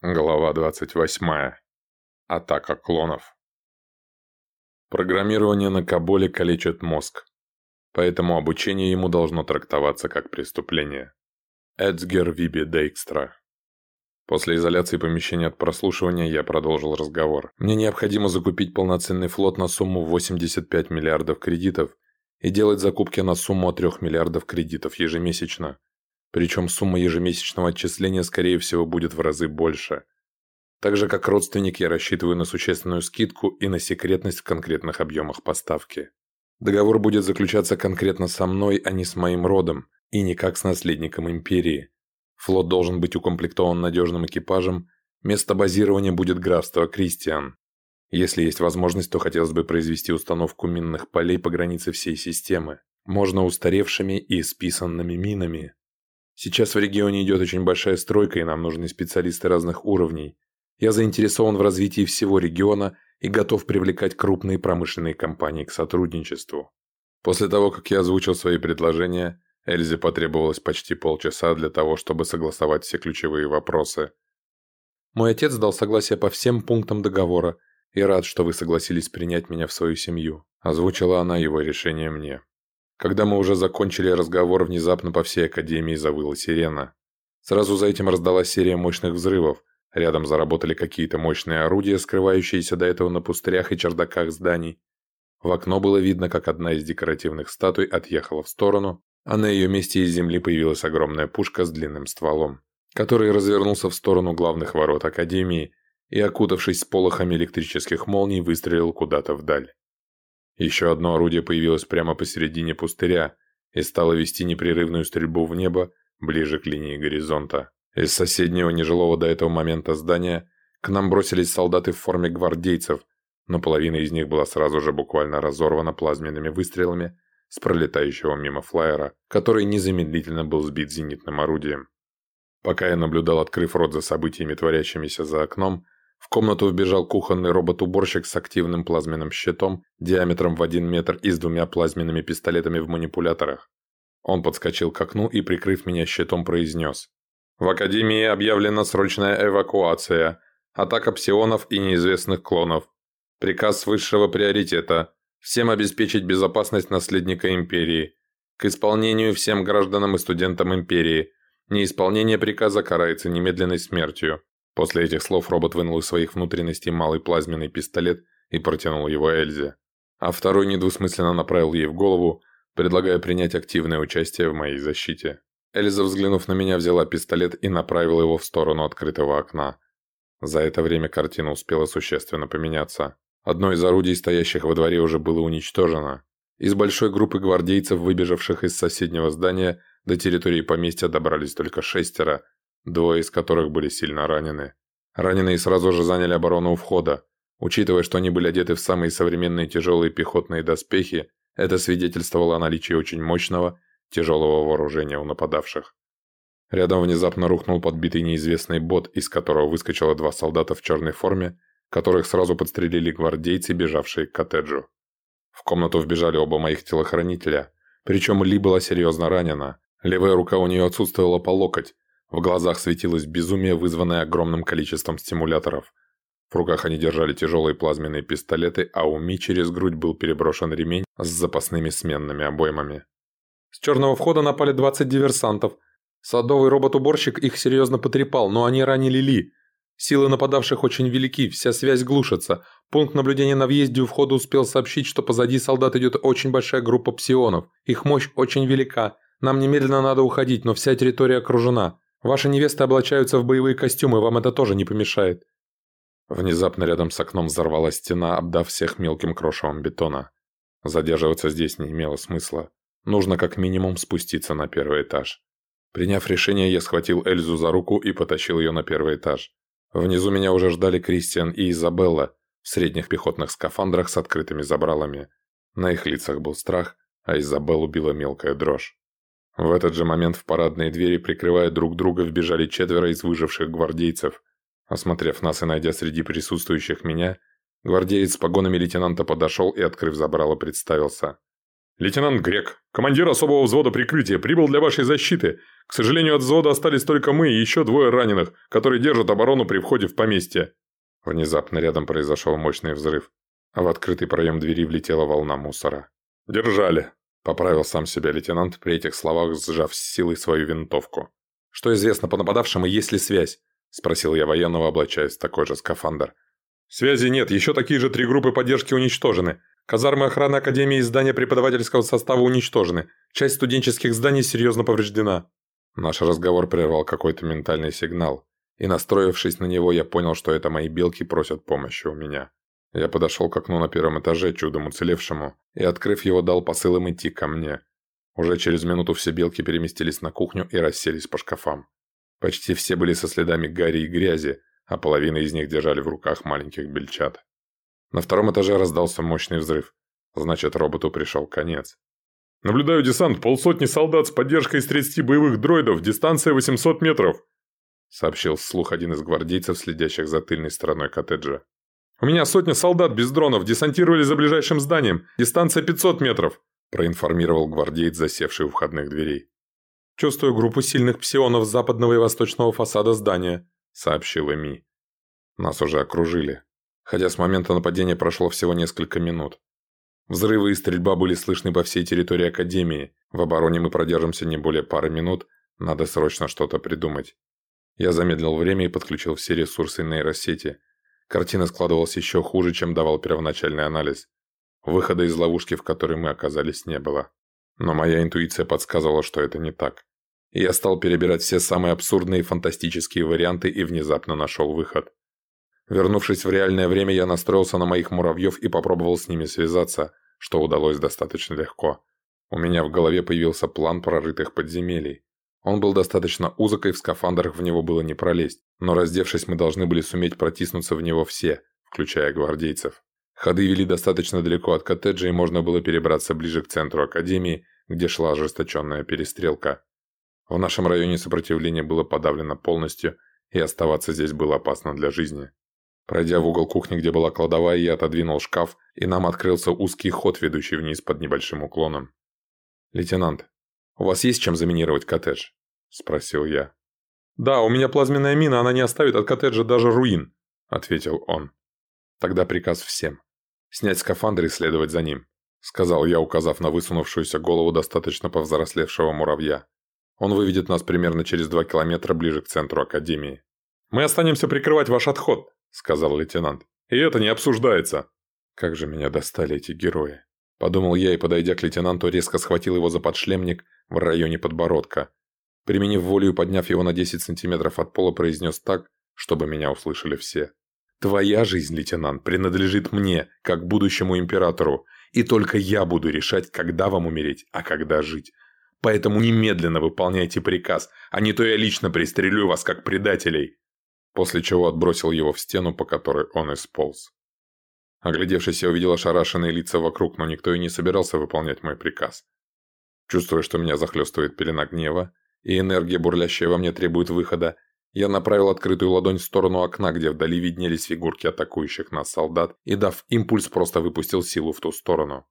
Глава 28. Атака клонов. Программирование на Каболе калечит мозг, поэтому обучение ему должно трактоваться как преступление. Эдсгер Виби Дейкстра. После изоляции помещения от прослушивания я продолжил разговор. Мне необходимо закупить полноценный флот на сумму 85 миллиардов кредитов и делать закупки на сумму от 3 миллиардов кредитов ежемесячно. Причем сумма ежемесячного отчисления, скорее всего, будет в разы больше. Так же, как родственник, я рассчитываю на существенную скидку и на секретность в конкретных объемах поставки. Договор будет заключаться конкретно со мной, а не с моим родом, и не как с наследником империи. Флот должен быть укомплектован надежным экипажем, место базирования будет графство Кристиан. Если есть возможность, то хотелось бы произвести установку минных полей по границе всей системы. Можно устаревшими и списанными минами. Сейчас в регионе идет очень большая стройка, и нам нужны специалисты разных уровней. Я заинтересован в развитии всего региона и готов привлекать крупные промышленные компании к сотрудничеству. После того, как я озвучил свои предложения, Эльзе потребовалось почти полчаса для того, чтобы согласовать все ключевые вопросы. Мой отец дал согласие по всем пунктам договора и рад, что вы согласились принять меня в свою семью. Озвучила она его решение мне. Когда мы уже закончили разговор, внезапно по всей Академии завыла сирена. Сразу за этим раздалась серия мощных взрывов. Рядом заработали какие-то мощные орудия, скрывающиеся до этого на пустырях и чердаках зданий. В окно было видно, как одна из декоративных статуй отъехала в сторону, а на ее месте из земли появилась огромная пушка с длинным стволом, который развернулся в сторону главных ворот Академии и, окутавшись сполохами электрических молний, выстрелил куда-то вдаль. Еще одно орудие появилось прямо посередине пустыря и стало вести непрерывную стрельбу в небо ближе к линии горизонта. Из соседнего нежилого до этого момента здания к нам бросились солдаты в форме гвардейцев, но половина из них была сразу же буквально разорвана плазменными выстрелами с пролетающего мимо флайера, который незамедлительно был сбит зенитным орудием. Пока я наблюдал, открыв рот за событиями, творящимися за окном, в комнату вбежал кухонный робот-уборщик с активным плазменным щитом диаметром в один метр и с двумя плазменными пистолетами в манипуляторах. Он подскочил к окну и, прикрыв меня щитом, произнес. «В Академии объявлена срочная эвакуация, атака псионов и неизвестных клонов. Приказ высшего приоритета. Всем обеспечить безопасность наследника Империи. К исполнению всем гражданам и студентам Империи. Неисполнение приказа карается немедленной смертью. После этих слов робот вынул из своих внутренностей малый плазменный пистолет и протянул его Эльзе. А второй недвусмысленно направил ей в голову, предлагая принять активное участие в моей защите. Эльза, взглянув на меня, взяла пистолет и направила его в сторону открытого окна. За это время картина успела существенно поменяться. Одно из орудий, стоящих во дворе, уже было уничтожено. Из большой группы гвардейцев, выбежавших из соседнего здания, до территории поместья добрались только шестеро, двое из которых были сильно ранены. Раненые сразу же заняли оборону у входа. Учитывая, что они были одеты в самые современные тяжелые пехотные доспехи, это свидетельствовало о наличии очень мощного, тяжелого вооружения у нападавших. Рядом внезапно рухнул подбитый неизвестный бот, из которого выскочило два солдата в черной форме, которых сразу подстрелили гвардейцы, бежавшие к коттеджу. В комнату вбежали оба моих телохранителя, причем Ли была серьезно ранена. Левая рука у нее отсутствовала по локоть, в глазах светилось безумие, вызванное огромным количеством стимуляторов. В руках они держали тяжелые плазменные пистолеты, а у Ми через грудь был переброшен ремень с запасными сменными обоймами. С черного входа напали 20 диверсантов. Садовый робот-уборщик их серьезно потрепал, но они ранили Ли. Силы нападавших очень велики, вся связь глушится. Пункт наблюдения на въезде у входа успел сообщить, что позади солдат идет очень большая группа псионов. Их мощь очень велика. Нам немедленно надо уходить, но вся территория окружена. Ваши невесты облачаются в боевые костюмы, вам это тоже не помешает». Внезапно рядом с окном взорвалась стена, обдав всех мелким крошевом бетона. Задерживаться здесь не имело смысла. Нужно как минимум спуститься на первый этаж. Приняв решение, я схватил Эльзу за руку и потащил ее на первый этаж. Внизу меня уже ждали Кристиан и Изабелла в средних пехотных скафандрах с открытыми забралами. На их лицах был страх, а Изабеллу била мелкая дрожь. В этот же момент в парадные двери, прикрывая друг друга, вбежали четверо из выживших гвардейцев. Осмотрев нас и найдя среди присутствующих меня, гвардеец с погонами лейтенанта подошел и, открыв забрало, представился. «Лейтенант Грек, командир особого взвода прикрытия, прибыл для вашей защиты. К сожалению, от взвода остались только мы и еще двое раненых, которые держат оборону при входе в поместье». Внезапно рядом произошел мощный взрыв, а в открытый проем двери влетела волна мусора. «Держали», – поправил сам себя лейтенант, при этих словах сжав с силой свою винтовку. «Что известно по нападавшим и есть ли связь?» – спросил я военного, облачаясь в такой же скафандр. «Связи нет, еще такие же три группы поддержки уничтожены. Казармы охраны Академии и здания преподавательского состава уничтожены. Часть студенческих зданий серьезно повреждена». Наш разговор прервал какой-то ментальный сигнал, и настроившись на него, я понял, что это мои белки просят помощи у меня. Я подошел к окну на первом этаже, чудом уцелевшему, и, открыв его, дал посыл им идти ко мне. Уже через минуту все белки переместились на кухню и расселись по шкафам. Почти все были со следами гари и грязи, а половина из них держали в руках маленьких бельчат. На втором этаже раздался мощный взрыв. Значит, роботу пришел конец. «Наблюдаю десант, полсотни солдат с поддержкой из 30 боевых дроидов, дистанция 800 метров», сообщил вслух один из гвардейцев, следящих за тыльной стороной коттеджа. «У меня сотня солдат без дронов, десантировали за ближайшим зданием, дистанция 500 метров», проинформировал гвардеец, засевший у входных дверей. «Чувствую группу сильных псионов с западного и восточного фасада здания», сообщил Эми. Нас уже окружили хотя с момента нападения прошло всего несколько минут. Взрывы и стрельба были слышны по всей территории Академии. В обороне мы продержимся не более пары минут, надо срочно что-то придумать. Я замедлил время и подключил все ресурсы нейросети. Картина складывалась еще хуже, чем давал первоначальный анализ. Выхода из ловушки, в которой мы оказались, не было. Но моя интуиция подсказывала, что это не так. Я стал перебирать все самые абсурдные и фантастические варианты и внезапно нашел выход. Вернувшись в реальное время, я настроился на моих муравьев и попробовал с ними связаться, что удалось достаточно легко. У меня в голове появился план прорытых подземелий. Он был достаточно узок, и в скафандрах в него было не пролезть, но раздевшись, мы должны были суметь протиснуться в него все, включая гвардейцев. Ходы вели достаточно далеко от коттеджа, и можно было перебраться ближе к центру Академии, где шла ожесточенная перестрелка. В нашем районе сопротивление было подавлено полностью, и оставаться здесь было опасно для жизни. Пройдя в угол кухни, где была кладовая, я отодвинул шкаф, и нам открылся узкий ход, ведущий вниз под небольшим уклоном. «Лейтенант, у вас есть чем заминировать коттедж?» – спросил я. «Да, у меня плазменная мина, она не оставит от коттеджа даже руин», – ответил он. «Тогда приказ всем. Снять скафандр и следовать за ним», – сказал я, указав на высунувшуюся голову достаточно повзрослевшего муравья. «Он выведет нас примерно через два километра ближе к центру Академии». «Мы останемся прикрывать ваш отход», – сказал лейтенант. «И это не обсуждается!» Как же меня достали эти герои. Подумал я и, подойдя к лейтенанту, резко схватил его за подшлемник в районе подбородка. Применив волю и подняв его на 10 сантиметров от пола, произнес так, чтобы меня услышали все. «Твоя жизнь, лейтенант, принадлежит мне, как будущему императору, и только я буду решать, когда вам умереть, а когда жить. Поэтому немедленно выполняйте приказ, а не то я лично пристрелю вас как предателей!» после чего отбросил его в стену, по которой он исполз. Оглядевшись, я увидел ошарашенные лица вокруг, но никто и не собирался выполнять мой приказ. Чувствуя, что меня захлестывает пелена гнева, и энергия, бурлящая во мне, требует выхода, я направил открытую ладонь в сторону окна, где вдали виднелись фигурки атакующих нас солдат, и, дав импульс, просто выпустил силу в ту сторону.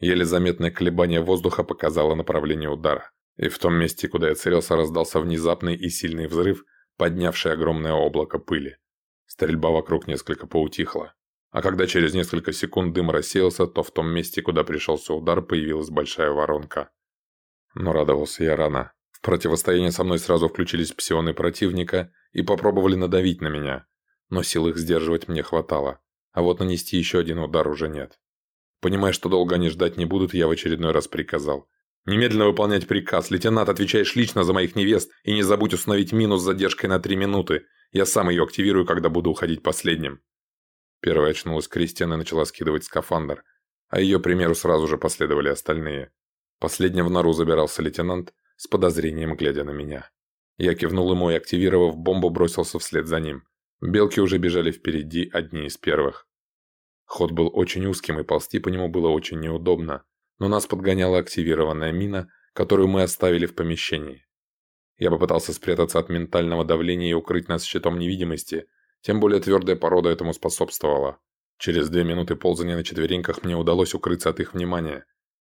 Еле заметное колебание воздуха показало направление удара, и в том месте, куда я целился, раздался внезапный и сильный взрыв, поднявший огромное облако пыли. Стрельба вокруг несколько поутихла. А когда через несколько секунд дым рассеялся, то в том месте, куда пришелся удар, появилась большая воронка. Но радовался я рано. Противостояние со мной сразу включились псионы противника и попробовали надавить на меня. Но сил их сдерживать мне хватало. А вот нанести еще один удар уже нет. Понимая, что долго они ждать не будут, я в очередной раз приказал. Немедленно выполнять приказ. Лейтенант, отвечаешь лично за моих невест. И не забудь установить минус с задержкой на три минуты. Я сам ее активирую, когда буду уходить последним. Первая очнулась Кристиан и начала скидывать скафандр. А ее примеру сразу же последовали остальные. Последним в нору забирался лейтенант, с подозрением глядя на меня. Я кивнул ему и, активировав бомбу, бросился вслед за ним. Белки уже бежали впереди, одни из первых. Ход был очень узким, и ползти по нему было очень неудобно но нас подгоняла активированная мина, которую мы оставили в помещении. Я попытался спрятаться от ментального давления и укрыть нас щитом невидимости, тем более твердая порода этому способствовала. Через две минуты ползания на четвереньках мне удалось укрыться от их внимания.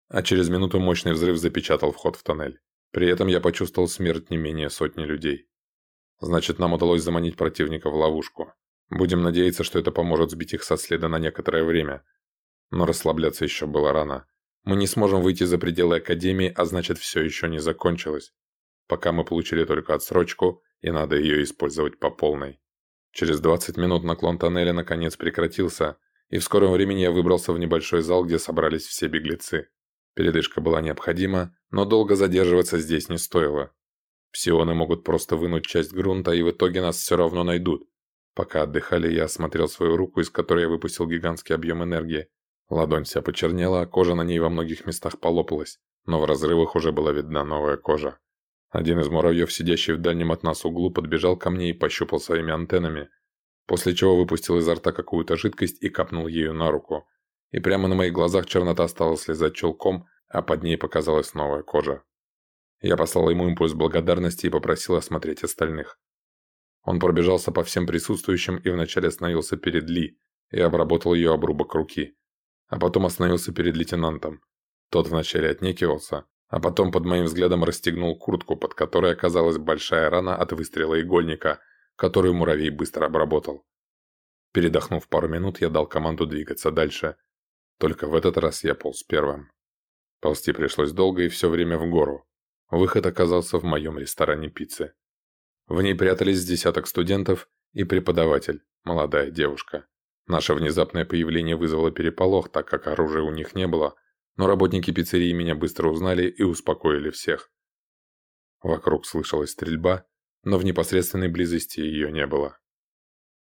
а через минуту мощный взрыв запечатал вход в тоннель. При этом я почувствовал смерть не менее сотни людей. Значит, нам удалось заманить противника в ловушку. Будем надеяться, что это поможет сбить их со следа на некоторое время. Но расслабляться еще было рано. Мы не сможем выйти за пределы Академии, а значит, все еще не закончилось. Пока мы получили только отсрочку, и надо ее использовать по полной. Через 20 минут наклон тоннеля наконец прекратился, и в скором времени я выбрался в небольшой зал, где собрались все беглецы. Передышка была необходима, но долго задерживаться здесь не стоило. Псионы могут просто вынуть часть грунта, и в итоге нас все равно найдут. Пока отдыхали, я осмотрел свою руку, из которой я выпустил гигантский объем энергии. Ладонь вся почернела, а кожа на ней во многих местах полопалась, но в разрывах уже была видна новая кожа. Один из муравьев, сидящий в дальнем от нас углу, подбежал ко мне и пощупал своими антеннами, после чего выпустил изо рта какую-то жидкость и капнул ею на руку. И прямо на моих глазах чернота стала слезать челком, а под ней показалась новая кожа. Я послал ему импульс благодарности и попросил осмотреть остальных. Он пробежался по всем присутствующим и вначале остановился перед Ли и обработал ее обрубок руки, а потом остановился перед лейтенантом. Тот вначале отнекивался, а потом под моим взглядом расстегнул куртку, под которой оказалась большая рана от выстрела игольника, которую муравей быстро обработал. Передохнув пару минут, я дал команду двигаться дальше. Только в этот раз я полз первым. Ползти пришлось долго и все время в гору. Выход оказался в моем ресторане пиццы. В ней прятались десяток студентов и преподаватель, молодая девушка. Наше внезапное появление вызвало переполох, так как оружия у них не было – но работники пиццерии меня быстро узнали и успокоили всех. Вокруг слышалась стрельба, но в непосредственной близости ее не было.